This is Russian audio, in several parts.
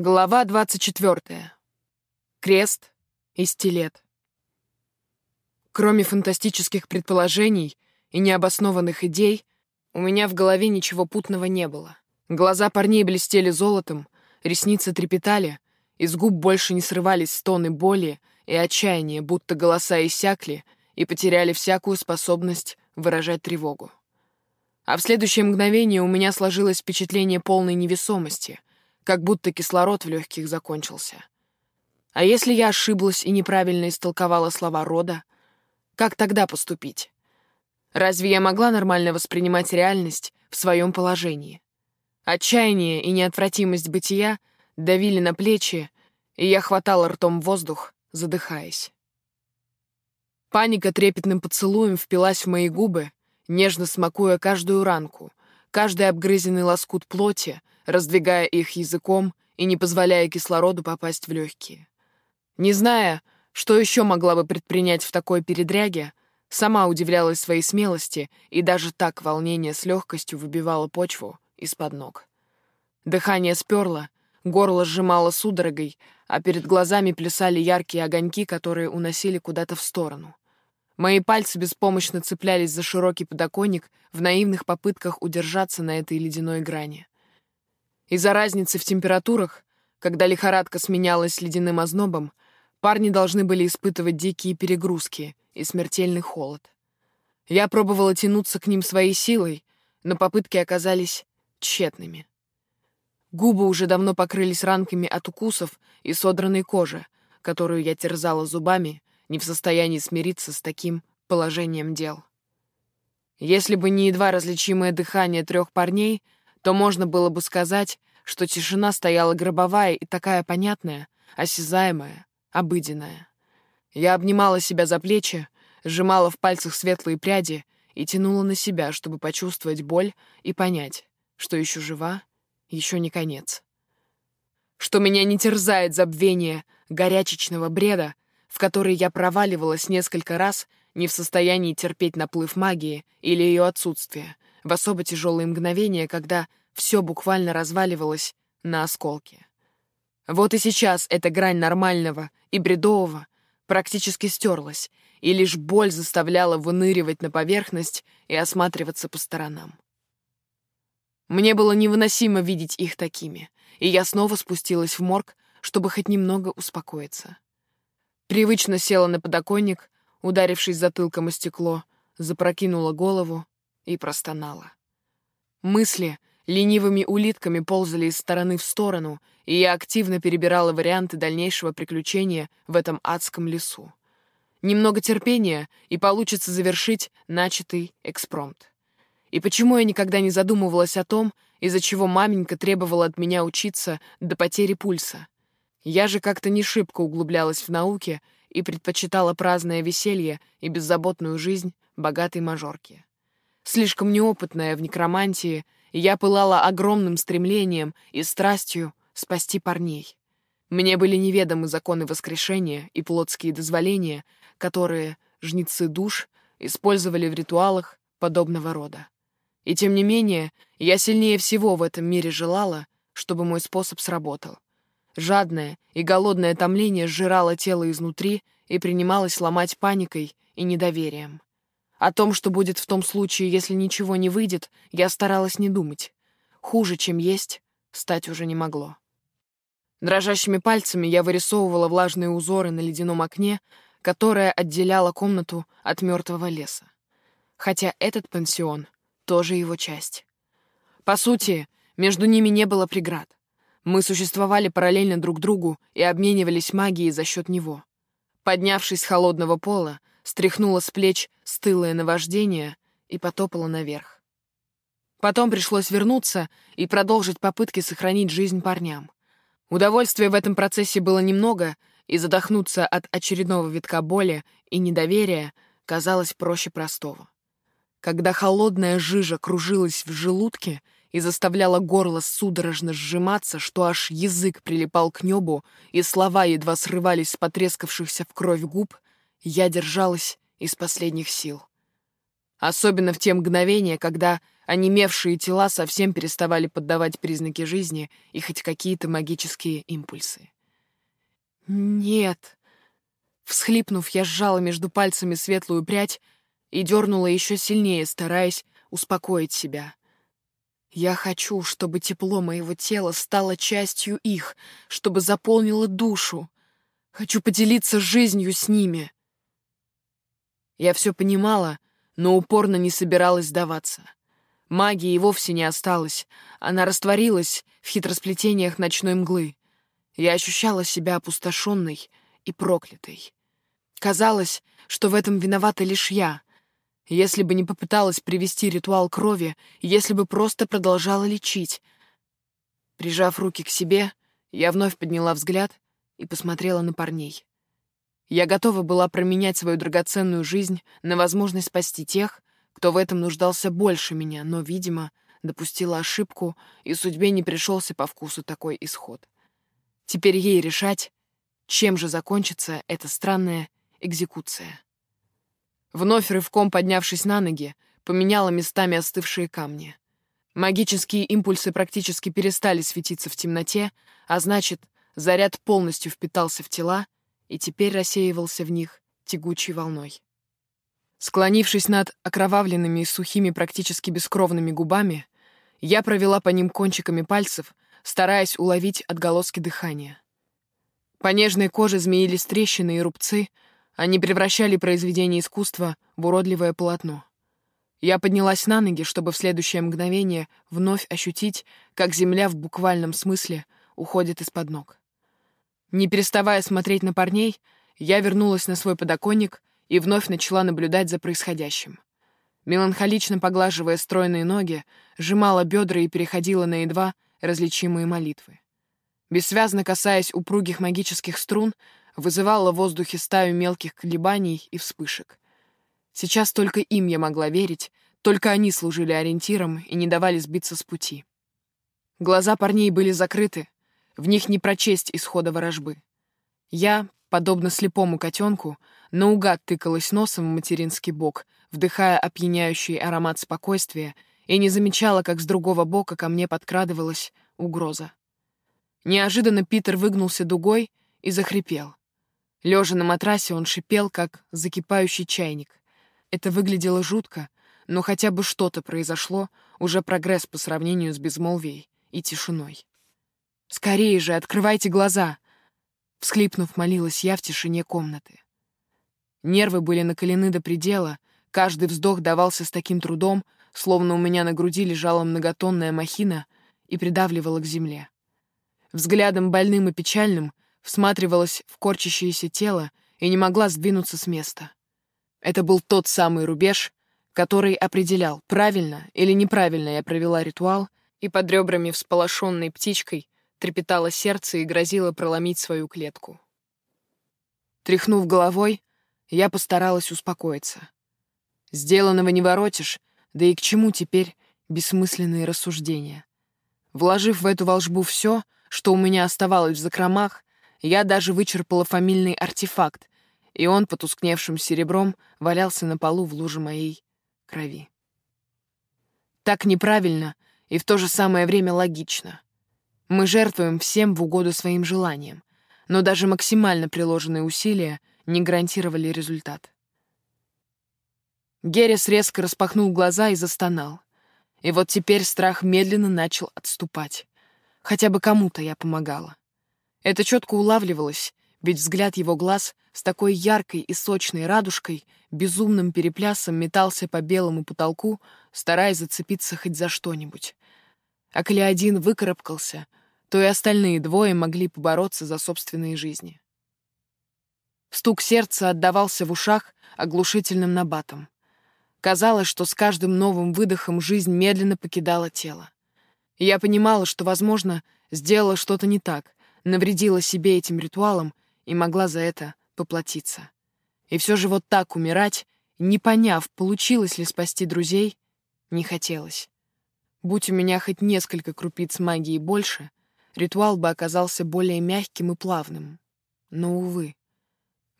Глава 24. Крест и стилет. Кроме фантастических предположений и необоснованных идей, у меня в голове ничего путного не было. Глаза парней блестели золотом, ресницы трепетали, из губ больше не срывались стоны боли и отчаяния, будто голоса иссякли и потеряли всякую способность выражать тревогу. А в следующее мгновение у меня сложилось впечатление полной невесомости — как будто кислород в легких закончился. А если я ошиблась и неправильно истолковала слова рода, как тогда поступить? Разве я могла нормально воспринимать реальность в своем положении? Отчаяние и неотвратимость бытия давили на плечи, и я хватала ртом воздух, задыхаясь. Паника трепетным поцелуем впилась в мои губы, нежно смакуя каждую ранку, каждый обгрызенный лоскут плоти, раздвигая их языком и не позволяя кислороду попасть в легкие. Не зная, что еще могла бы предпринять в такой передряге, сама удивлялась своей смелости и даже так волнение с легкостью выбивало почву из-под ног. Дыхание сперло, горло сжимало судорогой, а перед глазами плясали яркие огоньки, которые уносили куда-то в сторону. Мои пальцы беспомощно цеплялись за широкий подоконник в наивных попытках удержаться на этой ледяной грани. Из-за разницы в температурах, когда лихорадка сменялась ледяным ознобом, парни должны были испытывать дикие перегрузки и смертельный холод. Я пробовала тянуться к ним своей силой, но попытки оказались тщетными. Губы уже давно покрылись ранками от укусов и содранной кожи, которую я терзала зубами, не в состоянии смириться с таким положением дел. Если бы не едва различимое дыхание трех парней — то можно было бы сказать, что тишина стояла гробовая и такая понятная, осязаемая, обыденная. Я обнимала себя за плечи, сжимала в пальцах светлые пряди и тянула на себя, чтобы почувствовать боль и понять, что еще жива, еще не конец. Что меня не терзает забвение горячечного бреда, в который я проваливалась несколько раз, не в состоянии терпеть наплыв магии или ее отсутствие — в особо тяжелые мгновения, когда все буквально разваливалось на осколки. Вот и сейчас эта грань нормального и бредового практически стерлась, и лишь боль заставляла выныривать на поверхность и осматриваться по сторонам. Мне было невыносимо видеть их такими, и я снова спустилась в морг, чтобы хоть немного успокоиться. Привычно села на подоконник, ударившись затылком о стекло, запрокинула голову и простонала. Мысли ленивыми улитками ползали из стороны в сторону, и я активно перебирала варианты дальнейшего приключения в этом адском лесу. Немного терпения, и получится завершить начатый экспромт. И почему я никогда не задумывалась о том, из-за чего маменька требовала от меня учиться до потери пульса? Я же как-то не шибко углублялась в науке и предпочитала праздное веселье и беззаботную жизнь богатой мажорки слишком неопытная в некромантии, я пылала огромным стремлением и страстью спасти парней. Мне были неведомы законы воскрешения и плотские дозволения, которые жнецы душ использовали в ритуалах подобного рода. И тем не менее, я сильнее всего в этом мире желала, чтобы мой способ сработал. Жадное и голодное томление сжирало тело изнутри и принималось ломать паникой и недоверием. О том, что будет в том случае, если ничего не выйдет, я старалась не думать. Хуже, чем есть, стать уже не могло. Дрожащими пальцами я вырисовывала влажные узоры на ледяном окне, которое отделяло комнату от мертвого леса. Хотя этот пансион — тоже его часть. По сути, между ними не было преград. Мы существовали параллельно друг другу и обменивались магией за счет него. Поднявшись с холодного пола, стряхнула с плеч стылое наваждение и потопала наверх. Потом пришлось вернуться и продолжить попытки сохранить жизнь парням. Удовольствия в этом процессе было немного, и задохнуться от очередного витка боли и недоверия казалось проще простого. Когда холодная жижа кружилась в желудке и заставляла горло судорожно сжиматься, что аж язык прилипал к небу, и слова едва срывались с потрескавшихся в кровь губ, я держалась из последних сил. Особенно в те мгновения, когда Онемевшие тела совсем переставали поддавать признаки жизни и хоть какие-то магические импульсы. «Нет!» Всхлипнув, я сжала между пальцами светлую прядь и дернула еще сильнее, стараясь успокоить себя. Я хочу, чтобы тепло моего тела стало частью их, чтобы заполнило душу. Хочу поделиться жизнью с ними. Я все понимала, но упорно не собиралась сдаваться. Магии вовсе не осталось, она растворилась в хитросплетениях ночной мглы. Я ощущала себя опустошенной и проклятой. Казалось, что в этом виновата лишь я. Если бы не попыталась привести ритуал крови, если бы просто продолжала лечить. Прижав руки к себе, я вновь подняла взгляд и посмотрела на парней. Я готова была променять свою драгоценную жизнь на возможность спасти тех, кто в этом нуждался больше меня, но, видимо, допустила ошибку, и судьбе не пришелся по вкусу такой исход. Теперь ей решать, чем же закончится эта странная экзекуция. Вновь рывком поднявшись на ноги, поменяла местами остывшие камни. Магические импульсы практически перестали светиться в темноте, а значит, заряд полностью впитался в тела и теперь рассеивался в них тягучей волной. Склонившись над окровавленными и сухими практически бескровными губами, я провела по ним кончиками пальцев, стараясь уловить отголоски дыхания. По нежной коже змеились трещины и рубцы — они превращали произведение искусства в уродливое полотно. Я поднялась на ноги, чтобы в следующее мгновение вновь ощутить, как земля в буквальном смысле уходит из-под ног. Не переставая смотреть на парней, я вернулась на свой подоконник и вновь начала наблюдать за происходящим. Меланхолично поглаживая стройные ноги, сжимала бедра и переходила на едва различимые молитвы. Бессвязно касаясь упругих магических струн, вызывала в воздухе стаю мелких колебаний и вспышек. Сейчас только им я могла верить, только они служили ориентиром и не давали сбиться с пути. Глаза парней были закрыты, в них не прочесть исхода ворожбы. Я, подобно слепому котенку, наугад тыкалась носом в материнский бок, вдыхая опьяняющий аромат спокойствия, и не замечала, как с другого бока ко мне подкрадывалась угроза. Неожиданно Питер выгнулся дугой и захрипел. Лежа на матрасе, он шипел, как закипающий чайник. Это выглядело жутко, но хотя бы что-то произошло, уже прогресс по сравнению с безмолвией и тишиной. «Скорее же, открывайте глаза!» Всхлипнув, молилась я в тишине комнаты. Нервы были накалены до предела, каждый вздох давался с таким трудом, словно у меня на груди лежала многотонная махина и придавливала к земле. Взглядом больным и печальным — всматривалась в корчащееся тело и не могла сдвинуться с места. Это был тот самый рубеж, который определял, правильно или неправильно я провела ритуал, и под ребрами всполошенной птичкой трепетало сердце и грозило проломить свою клетку. Тряхнув головой, я постаралась успокоиться. Сделанного не воротишь, да и к чему теперь бессмысленные рассуждения? Вложив в эту волжбу все, что у меня оставалось в закромах, я даже вычерпала фамильный артефакт, и он потускневшим серебром валялся на полу в луже моей крови. Так неправильно и в то же самое время логично. Мы жертвуем всем в угоду своим желаниям, но даже максимально приложенные усилия не гарантировали результат. Геррис резко распахнул глаза и застонал. И вот теперь страх медленно начал отступать. Хотя бы кому-то я помогала. Это четко улавливалось, ведь взгляд его глаз с такой яркой и сочной радужкой безумным переплясом метался по белому потолку, стараясь зацепиться хоть за что-нибудь. А коли один выкарабкался, то и остальные двое могли побороться за собственные жизни. Стук сердца отдавался в ушах оглушительным набатом. Казалось, что с каждым новым выдохом жизнь медленно покидала тело. Я понимала, что, возможно, сделала что-то не так, навредила себе этим ритуалом и могла за это поплатиться. И все же вот так умирать, не поняв, получилось ли спасти друзей, не хотелось. Будь у меня хоть несколько крупиц магии больше, ритуал бы оказался более мягким и плавным. Но, увы.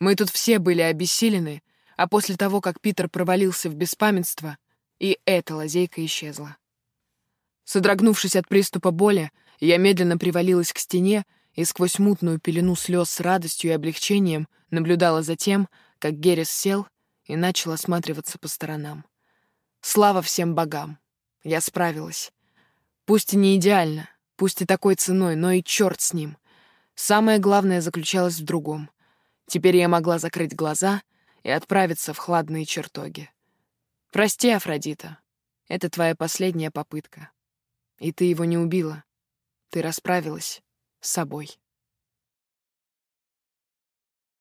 Мы тут все были обессилены, а после того, как Питер провалился в беспамятство, И эта лазейка исчезла. Содрогнувшись от приступа боли, я медленно привалилась к стене и сквозь мутную пелену слез с радостью и облегчением наблюдала за тем, как Геррис сел и начал осматриваться по сторонам. Слава всем богам! Я справилась. Пусть и не идеально, пусть и такой ценой, но и черт с ним. Самое главное заключалось в другом. Теперь я могла закрыть глаза и отправиться в хладные чертоги. Прости, Афродита, это твоя последняя попытка. И ты его не убила. Ты расправилась с собой.